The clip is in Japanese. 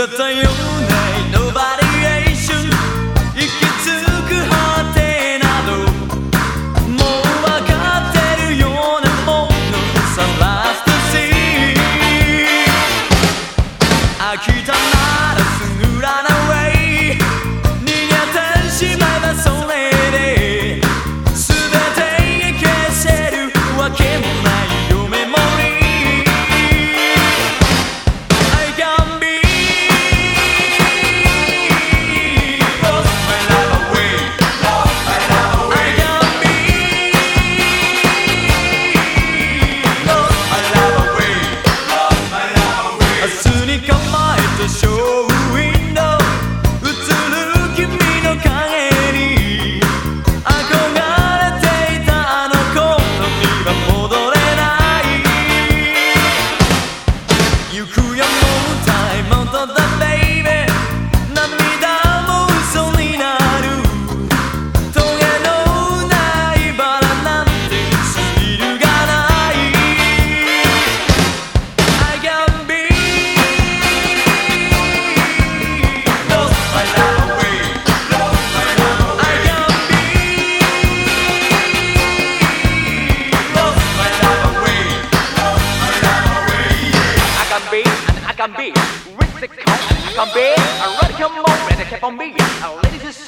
行き着く果てなどもうわかってるようなものさらすとし飽きたならすぐらない行くよもうタイムアウトだベ be, and I can be. With the count, I can be. I radical come on, ready, keep on being. Ladies and